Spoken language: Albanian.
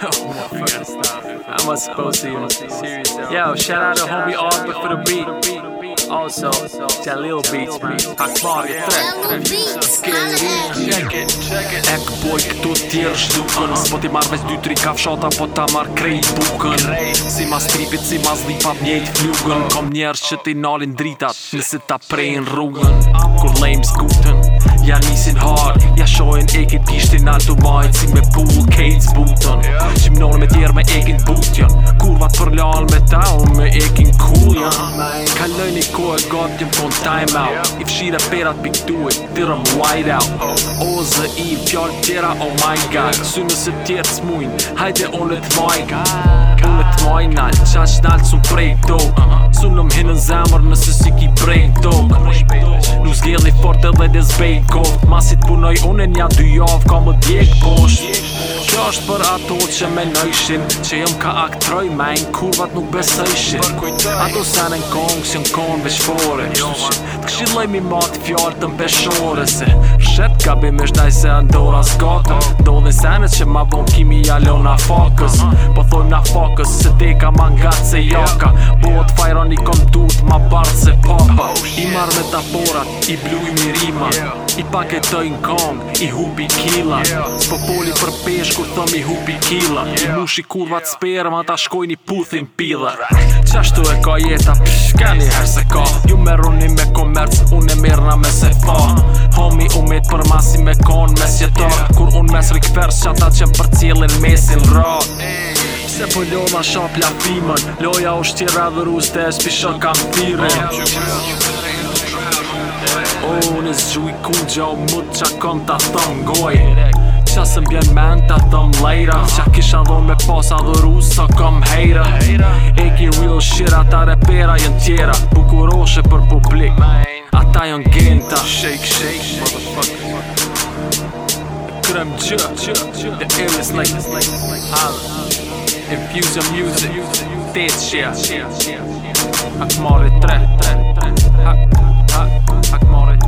Oh, what the fuck is that? I'm not supposed to even... Yo, shout out to Homie Art, but for the beat Also, it's that Lil' Beats, man Ak marrë i të tërët I'm the heckin' Ek boj këtu tjerë shtukën Po t'i marrë mes 2-3 kafshota, po t'a marrë krejt bukën Si ma stripit, si ma zli pa mjetë flugën Kom njerës që ti nalin dritat Nëse ta prejnë rrugën Kur lejmë skutën Ja nisin hard Ja shojen ekit kishtin altu majtë Si me pool kates bëhet gatë t'jëm thonë time out I fshire perat pik duhet, t'irëm white out O zë i, fjallë tjera, oh my god Sy nëse tjerë t'smujnë, hajde unë në Unë O nalë, qash nalë sun prej këto Sun nëm hinë zemër nëse si ki prej në këto Nuk zgjeli fort edhe dhe zbej kohë Masit punoj unë e nja dy javë, ka më djekë posht Kjo është për ato që me nëjshin Që jëm ka aktroj me në kurvat nuk besëjshin Ato se në në kongë si në konë vë jo, Të këshilaj mi mati fjallë të mbeshore Se shet ka bim është daj se ndora s'gata Do dhe në senet që ma vonë kimi ja leon na fakës Po thojmë na fakës se te ka ma nga se jaka Po të fajra i kom dut ma bardë se papa oh, I marrë me ta porat, i blu i mirima I paketoj në kongë, i hupi kila Së po poli për p pesh kur thëm i hupi kila I mushi kurvat sperë ma ta shkoj një puthin pila Qashtu e ka jeta pish, ka një her se ka Ju me runi me komerc, unë e mirëna me se fa Homi u me të përmasi me kon me sjetar Kur unë mes rikëfers që ata që më për cilin mesin rat Se po ma shop lafimën Loja u shtjera dhe ruste e shpisho kam tire O, oh, nës gjuj ku gjau mut që kom të thonë gojë qa se mbjen men të thëm lejra Qa kisha dhon me pas adhuru së so kom hejra Eki real shit ata repera jën tjera Bukuroshe për publik Ata jën genta Shake shake motherfucker Krem gjë The air is like Halë Infuse your music Dead shit Hak tre Hak, marit tre